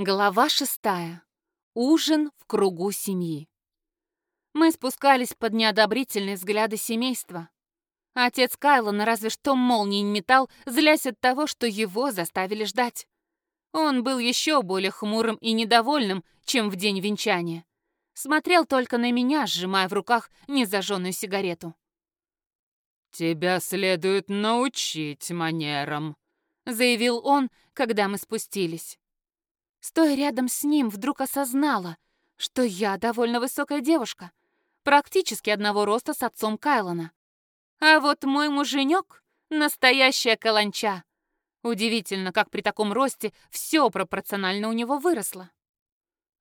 Глава шестая. Ужин в кругу семьи. Мы спускались под неодобрительные взгляды семейства. Отец Кайлона разве что молнии не метал, злясь от того, что его заставили ждать. Он был еще более хмурым и недовольным, чем в день венчания. Смотрел только на меня, сжимая в руках незажженную сигарету. «Тебя следует научить манерам», — заявил он, когда мы спустились. Стоя рядом с ним, вдруг осознала, что я довольно высокая девушка, практически одного роста с отцом Кайлона. А вот мой муженек — настоящая каланча. Удивительно, как при таком росте все пропорционально у него выросло.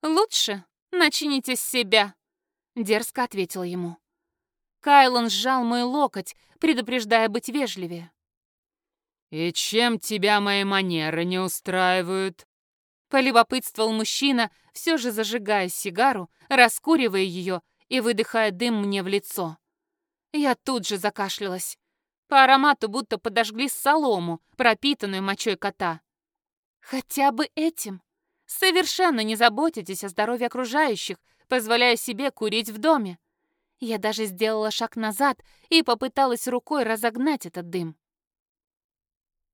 «Лучше начните с себя», — дерзко ответила ему. Кайлон сжал мой локоть, предупреждая быть вежливее. «И чем тебя мои манеры не устраивают?» Полюбопытствовал мужчина, все же зажигая сигару, раскуривая ее и выдыхая дым мне в лицо. Я тут же закашлялась. По аромату будто подожгли солому, пропитанную мочой кота. Хотя бы этим. Совершенно не заботитесь о здоровье окружающих, позволяя себе курить в доме. Я даже сделала шаг назад и попыталась рукой разогнать этот дым.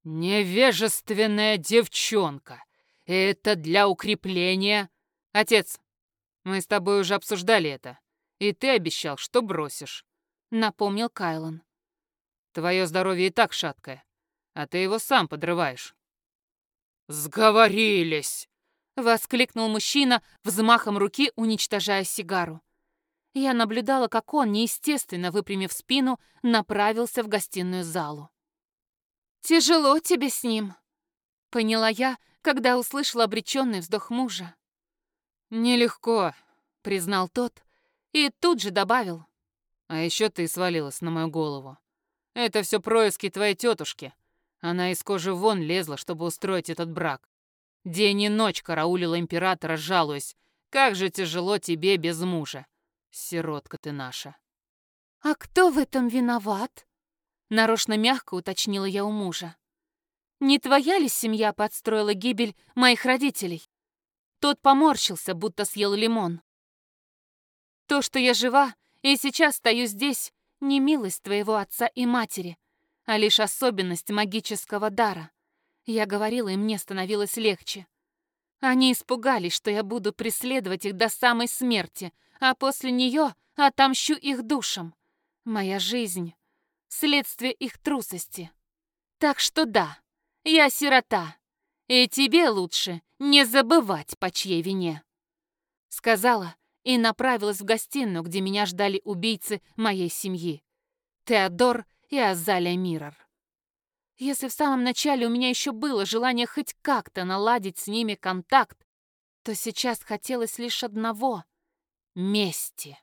«Невежественная девчонка!» Это для укрепления. Отец, мы с тобой уже обсуждали это. И ты обещал, что бросишь. Напомнил Кайлон. Твое здоровье и так шаткое, а ты его сам подрываешь. «Сговорились!» — воскликнул мужчина, взмахом руки уничтожая сигару. Я наблюдала, как он, неестественно выпрямив спину, направился в гостиную залу. «Тяжело тебе с ним», — поняла я, когда услышал обреченный вздох мужа. «Нелегко», — признал тот и тут же добавил. «А еще ты свалилась на мою голову. Это все происки твоей тетушки. Она из кожи вон лезла, чтобы устроить этот брак. День и ночь караулила императора, жалуясь. Как же тяжело тебе без мужа. Сиротка ты наша». «А кто в этом виноват?» Нарочно мягко уточнила я у мужа. Не твоя ли семья подстроила гибель моих родителей? Тот поморщился, будто съел лимон. То, что я жива и сейчас стою здесь, не милость твоего отца и матери, а лишь особенность магического дара. Я говорила, и мне становилось легче. Они испугались, что я буду преследовать их до самой смерти, а после нее отомщу их душам. Моя жизнь — следствие их трусости. Так что да, я сирота, и тебе лучше не забывать, по чьей вине. Сказала и направилась в гостиную, где меня ждали убийцы моей семьи. Теодор и Азалия Миррор. Если в самом начале у меня еще было желание хоть как-то наладить с ними контакт, то сейчас хотелось лишь одного — мести.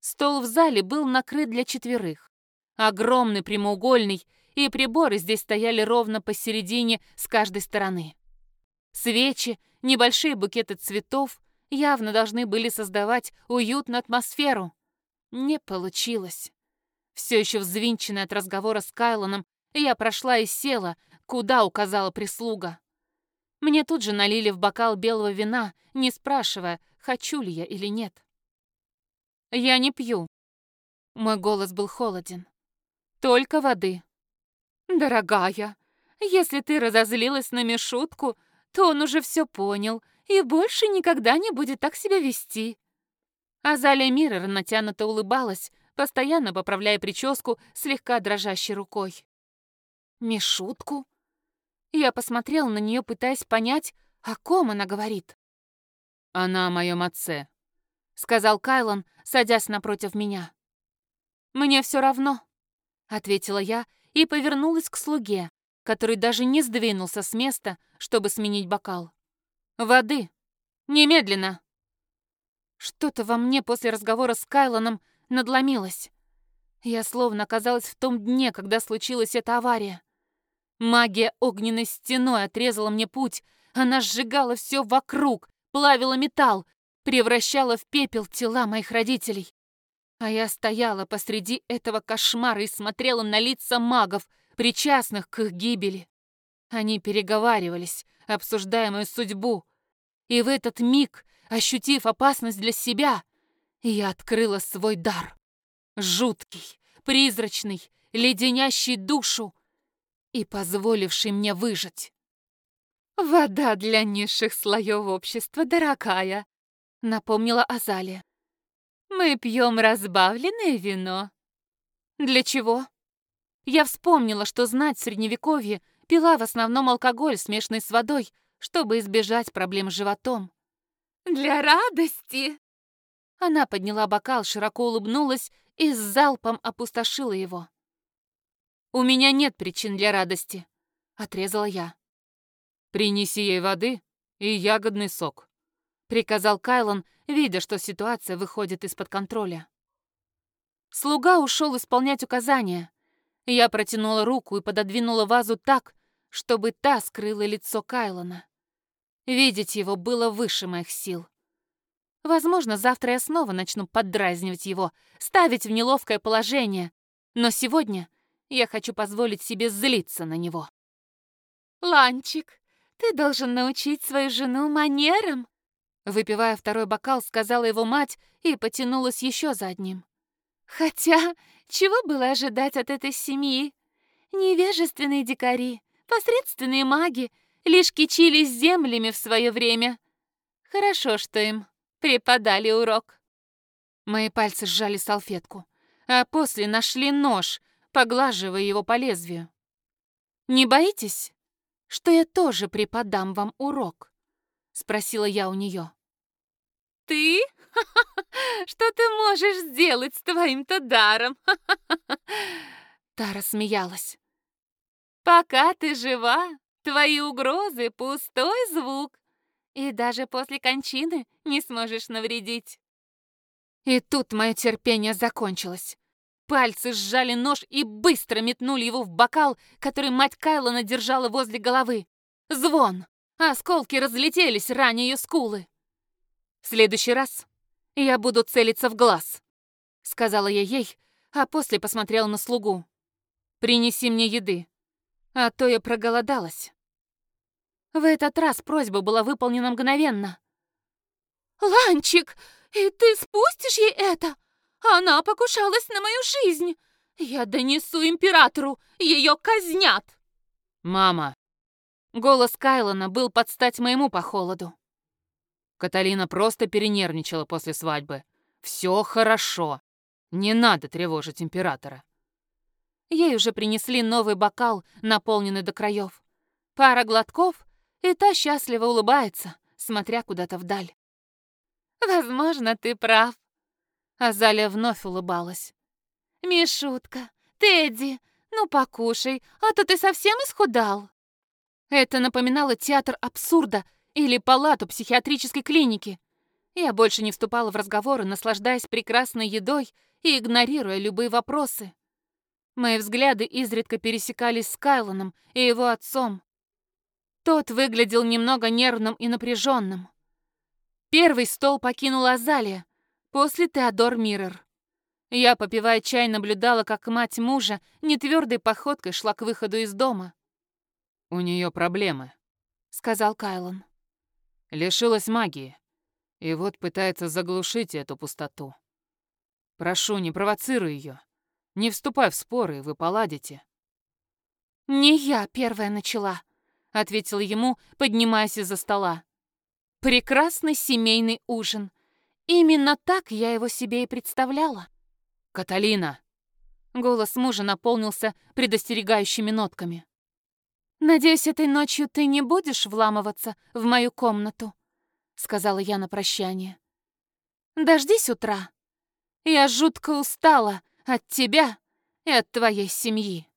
Стол в зале был накрыт для четверых. Огромный прямоугольный и приборы здесь стояли ровно посередине с каждой стороны. Свечи, небольшие букеты цветов явно должны были создавать уютную атмосферу. Не получилось. Все еще взвинченная от разговора с Кайлоном, я прошла и села, куда указала прислуга. Мне тут же налили в бокал белого вина, не спрашивая, хочу ли я или нет. «Я не пью». Мой голос был холоден. «Только воды». «Дорогая, если ты разозлилась на Мишутку, то он уже все понял и больше никогда не будет так себя вести». Азалия Миррор натянуто улыбалась, постоянно поправляя прическу слегка дрожащей рукой. «Мишутку?» Я посмотрела на нее, пытаясь понять, о ком она говорит. «Она о моем отце», — сказал Кайлон, садясь напротив меня. «Мне все равно», — ответила я и повернулась к слуге, который даже не сдвинулся с места, чтобы сменить бокал. «Воды! Немедленно!» Что-то во мне после разговора с Кайлоном надломилось. Я словно оказалась в том дне, когда случилась эта авария. Магия огненной стеной отрезала мне путь. Она сжигала все вокруг, плавила металл, превращала в пепел тела моих родителей. А я стояла посреди этого кошмара и смотрела на лица магов, причастных к их гибели. Они переговаривались, обсуждая мою судьбу. И в этот миг, ощутив опасность для себя, я открыла свой дар. Жуткий, призрачный, леденящий душу и позволивший мне выжить. «Вода для низших слоев общества дорогая», — напомнила Азалия. «Мы пьем разбавленное вино». «Для чего?» Я вспомнила, что знать в Средневековье пила в основном алкоголь, смешанный с водой, чтобы избежать проблем с животом. «Для радости!» Она подняла бокал, широко улыбнулась и с залпом опустошила его. «У меня нет причин для радости», — отрезала я. «Принеси ей воды и ягодный сок», — приказал Кайлон, видя, что ситуация выходит из-под контроля. Слуга ушел исполнять указания. Я протянула руку и пододвинула вазу так, чтобы та скрыла лицо Кайлона. Видеть его было выше моих сил. Возможно, завтра я снова начну поддразнивать его, ставить в неловкое положение, но сегодня я хочу позволить себе злиться на него. «Ланчик, ты должен научить свою жену манерам!» Выпивая второй бокал, сказала его мать и потянулась еще за одним. «Хотя, чего было ожидать от этой семьи? Невежественные дикари, посредственные маги, лишь кичились землями в свое время. Хорошо, что им преподали урок». Мои пальцы сжали салфетку, а после нашли нож, поглаживая его по лезвию. «Не боитесь, что я тоже преподам вам урок?» — спросила я у нее. «Ты? Что ты можешь сделать с твоим-то даром?» Тара смеялась. «Пока ты жива, твои угрозы — пустой звук, и даже после кончины не сможешь навредить». И тут мое терпение закончилось. Пальцы сжали нож и быстро метнули его в бокал, который мать Кайлона держала возле головы. Звон! Осколки разлетелись, раня ее скулы. «В следующий раз я буду целиться в глаз», — сказала я ей, а после посмотрела на слугу. «Принеси мне еды, а то я проголодалась». В этот раз просьба была выполнена мгновенно. «Ланчик, и ты спустишь ей это?» Она покушалась на мою жизнь. Я донесу императору, ее казнят. Мама. Голос Кайлона был под стать моему по холоду. Каталина просто перенервничала после свадьбы. Все хорошо. Не надо тревожить императора. Ей уже принесли новый бокал, наполненный до краев. Пара глотков, и та счастливо улыбается, смотря куда-то вдаль. «Возможно, ты прав», Азалия вновь улыбалась. «Мишутка, Тедди, ну покушай, а то ты совсем исхудал». Это напоминало театр абсурда или палату психиатрической клиники. Я больше не вступала в разговоры, наслаждаясь прекрасной едой и игнорируя любые вопросы. Мои взгляды изредка пересекались с Кайлоном и его отцом. Тот выглядел немного нервным и напряженным. Первый стол покинула Азалия, После Теодор Миррор. Я, попивая чай, наблюдала, как мать мужа нетвердой походкой шла к выходу из дома. «У нее проблемы», — сказал Кайлон. «Лишилась магии, и вот пытается заглушить эту пустоту. Прошу, не провоцируй ее. Не вступай в споры, вы поладите». «Не я первая начала», — ответил ему, поднимаясь из-за стола. «Прекрасный семейный ужин — Именно так я его себе и представляла. «Каталина!» Голос мужа наполнился предостерегающими нотками. «Надеюсь, этой ночью ты не будешь вламываться в мою комнату», — сказала я на прощание. «Дождись утра. Я жутко устала от тебя и от твоей семьи».